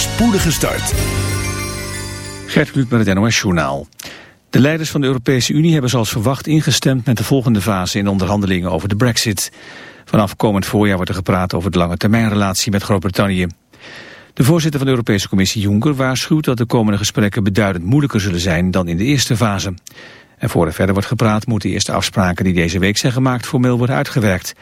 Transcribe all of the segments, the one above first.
spoedige start. Gert met het NOS-journaal. De leiders van de Europese Unie hebben zoals verwacht ingestemd met de volgende fase in onderhandelingen over de brexit. Vanaf komend voorjaar wordt er gepraat over de lange termijnrelatie met Groot-Brittannië. De voorzitter van de Europese Commissie Juncker waarschuwt dat de komende gesprekken beduidend moeilijker zullen zijn dan in de eerste fase. En voor er verder wordt gepraat moeten de eerste afspraken die deze week zijn gemaakt formeel worden uitgewerkt.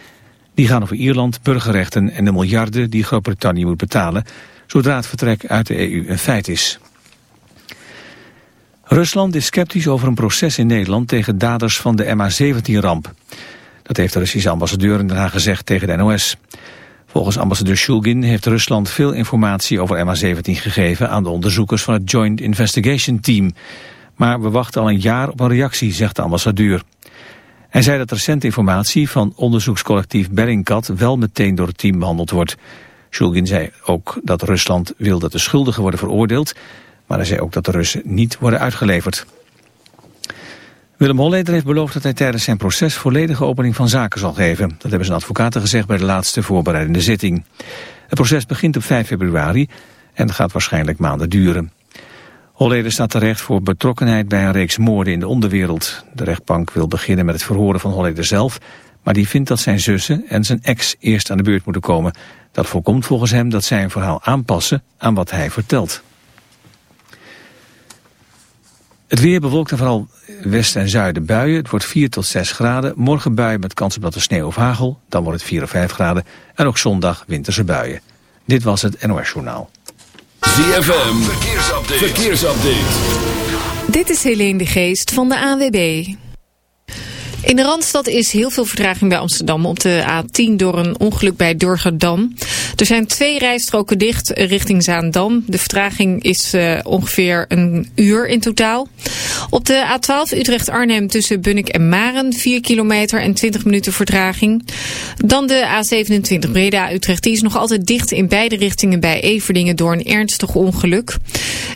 Die gaan over Ierland, burgerrechten en de miljarden die Groot-Brittannië moet betalen zodra het vertrek uit de EU een feit is. Rusland is sceptisch over een proces in Nederland tegen daders van de MH17-ramp. Dat heeft de Russische ambassadeur in Den Haag gezegd tegen de NOS. Volgens ambassadeur Shulgin heeft Rusland veel informatie over MH17 gegeven aan de onderzoekers van het Joint Investigation Team. Maar we wachten al een jaar op een reactie, zegt de ambassadeur. Hij zei dat recente informatie van onderzoekscollectief Bellingcat wel meteen door het team behandeld wordt. Shulgin zei ook dat Rusland wil dat de schuldigen worden veroordeeld, maar hij zei ook dat de Russen niet worden uitgeleverd. Willem Holleder heeft beloofd dat hij tijdens zijn proces volledige opening van zaken zal geven. Dat hebben zijn advocaten gezegd bij de laatste voorbereidende zitting. Het proces begint op 5 februari en gaat waarschijnlijk maanden duren. Holleder staat terecht voor betrokkenheid bij een reeks moorden in de onderwereld. De rechtbank wil beginnen met het verhoren van Holleder zelf... maar die vindt dat zijn zussen en zijn ex eerst aan de beurt moeten komen. Dat voorkomt volgens hem dat zij een verhaal aanpassen aan wat hij vertelt. Het weer bewolkt en vooral westen en zuiden buien. Het wordt 4 tot 6 graden. Morgen buien met kans op dat er sneeuw of hagel. Dan wordt het 4 of 5 graden. En ook zondag winterse buien. Dit was het NOS Journaal. ZFM, verkeersupdate. verkeersupdate. Dit is Helene de Geest van de AWB. In de Randstad is heel veel vertraging bij Amsterdam op de A10 door een ongeluk bij Durgerdam. Er zijn twee rijstroken dicht richting Zaandam. De vertraging is uh, ongeveer een uur in totaal. Op de A12 Utrecht-Arnhem tussen Bunnik en Maren 4 kilometer en 20 minuten vertraging. Dan de A27 Breda-Utrecht. Die is nog altijd dicht in beide richtingen bij Everdingen door een ernstig ongeluk.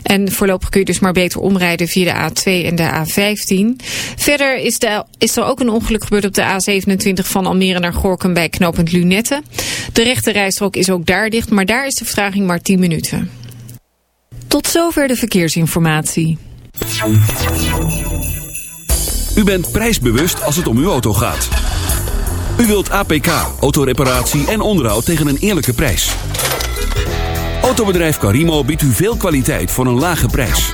En voorlopig kun je dus maar beter omrijden via de A2 en de A15. Verder is, de, is er ook een ongeluk gebeurd op de A27 van Almere naar Gorkum bij knooppunt Lunette. De rechte rijstrook is ook daar dicht, maar daar is de vertraging maar 10 minuten. Tot zover de verkeersinformatie. U bent prijsbewust als het om uw auto gaat. U wilt APK, autoreparatie en onderhoud tegen een eerlijke prijs. Autobedrijf Carimo biedt u veel kwaliteit voor een lage prijs.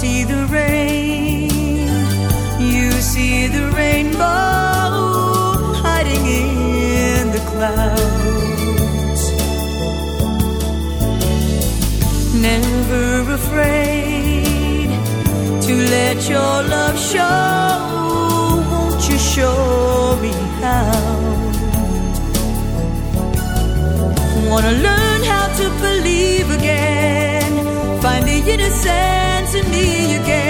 see the rain, you see the rainbow hiding in the clouds. Never afraid to let your love show. Won't you show me how? Wanna learn how to believe again, find the innocence to me again.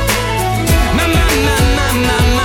My, my,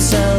geef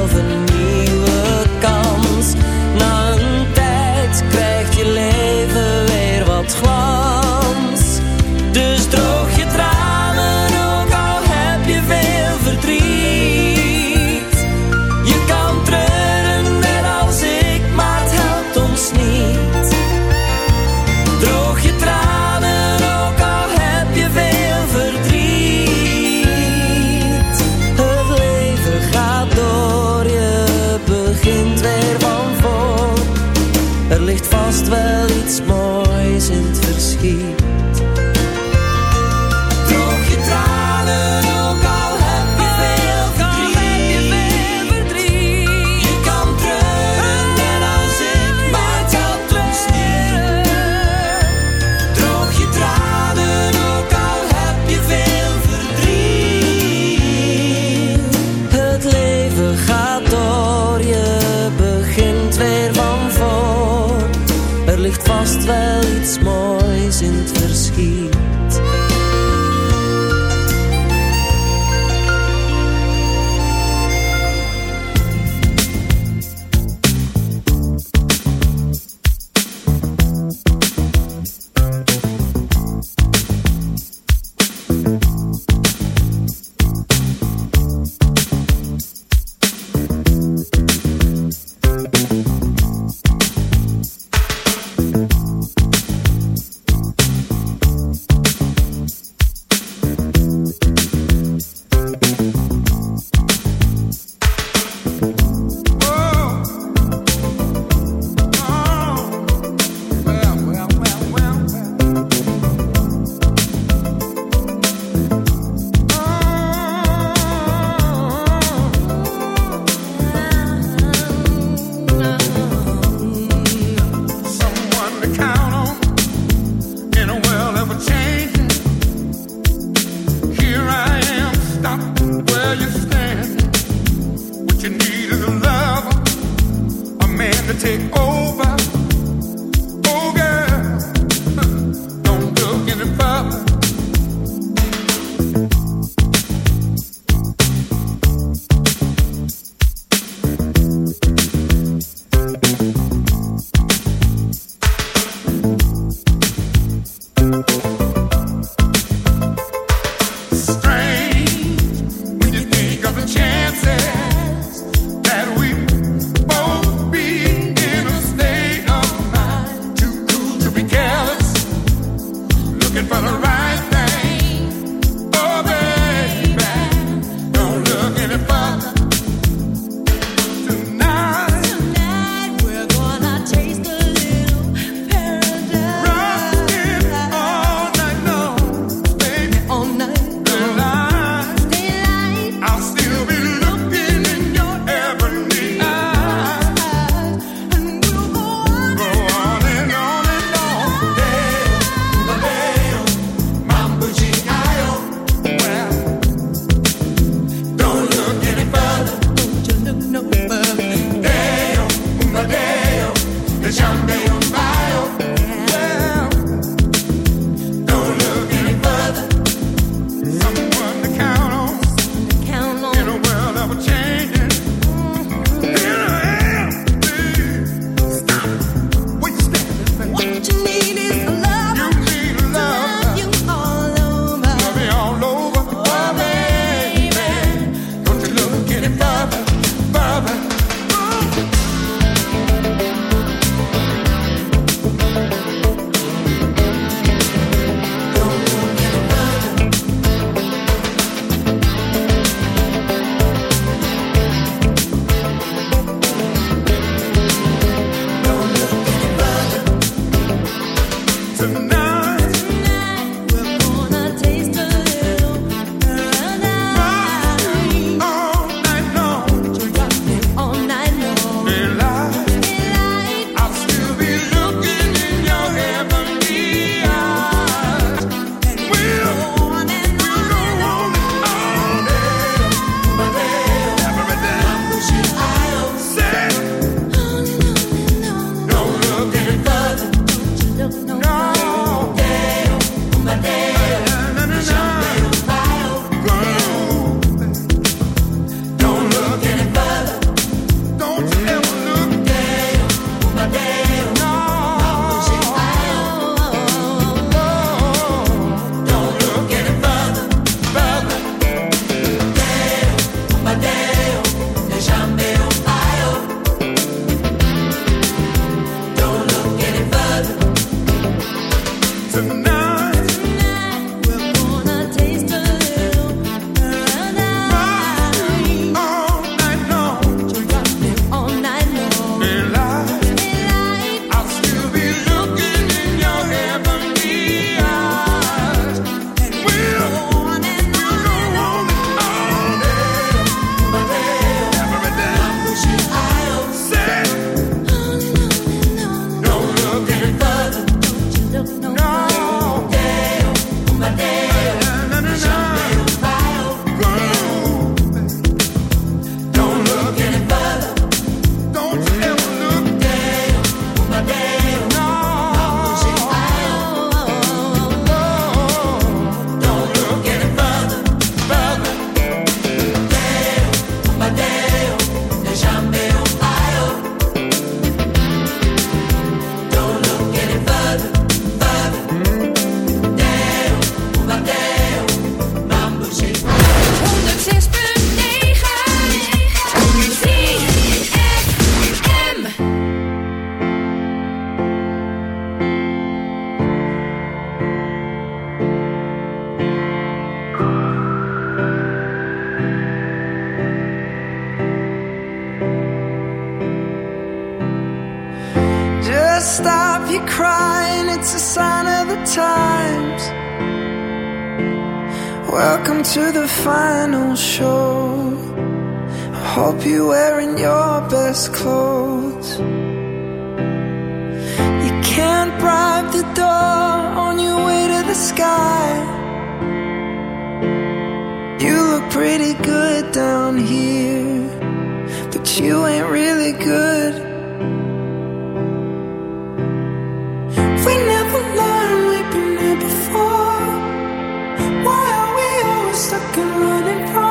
Why are we always stuck and running from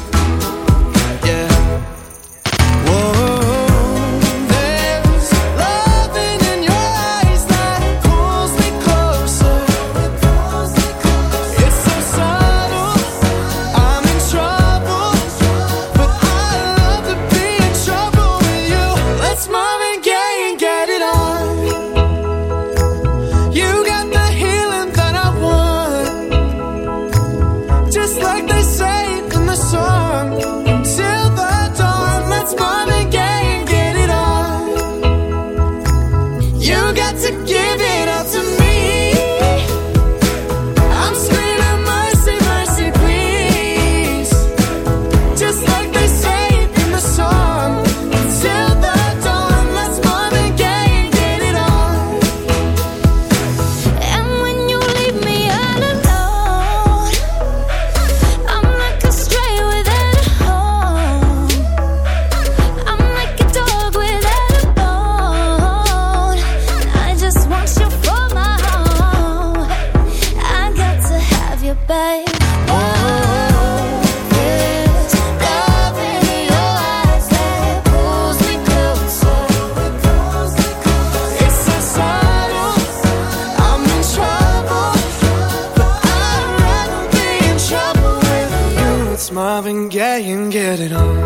Marvin Gaye and get it on.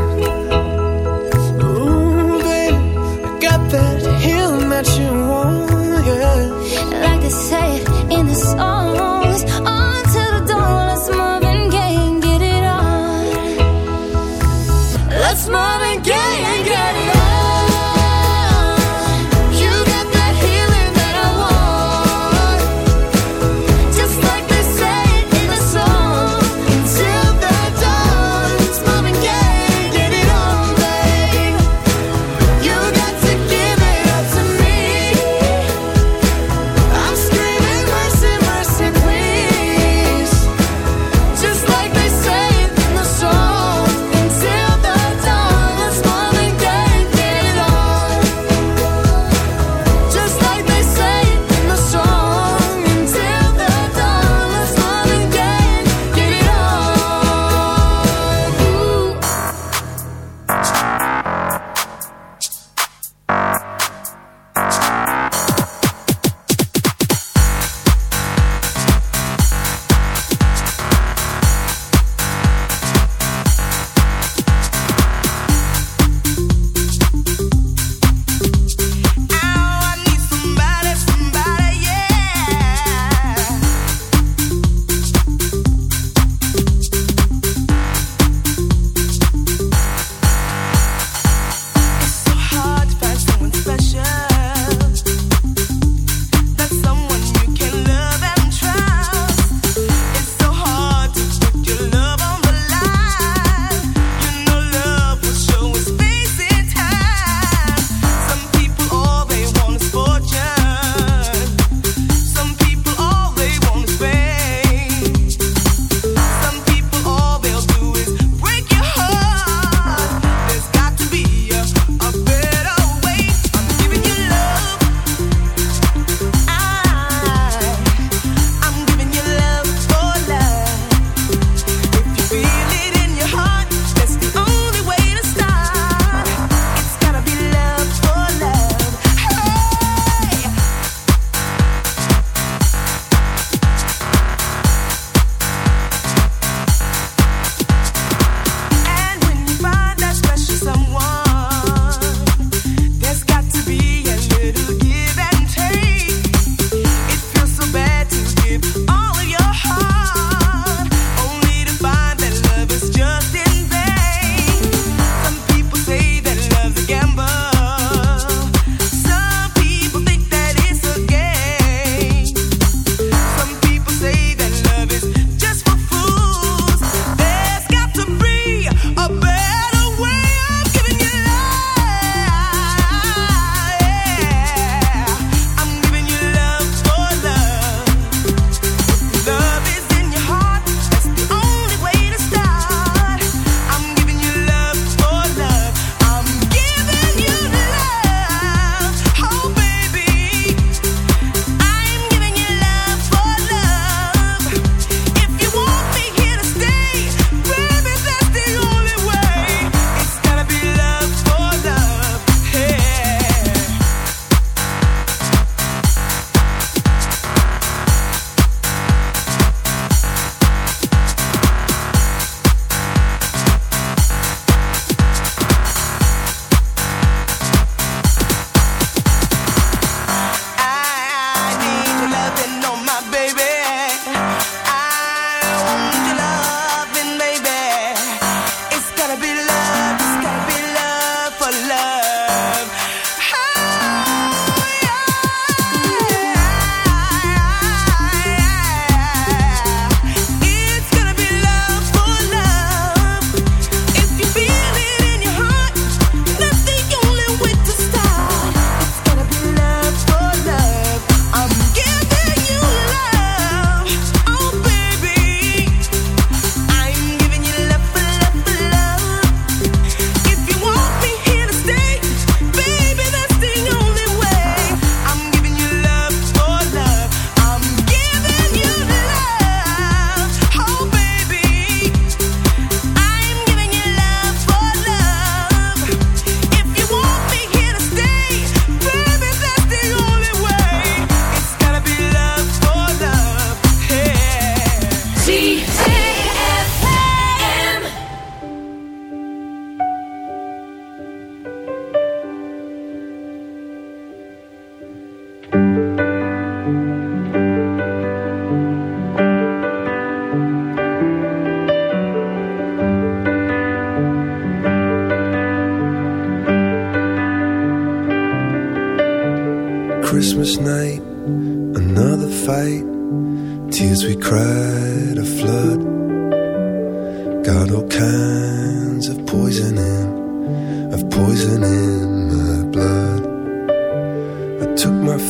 Ooh, babe, I got that healing that you want, yeah. Like they say in the songs, on till the dawn. Let's Marvin Gaye and get it on. Let's Marvin Gaye.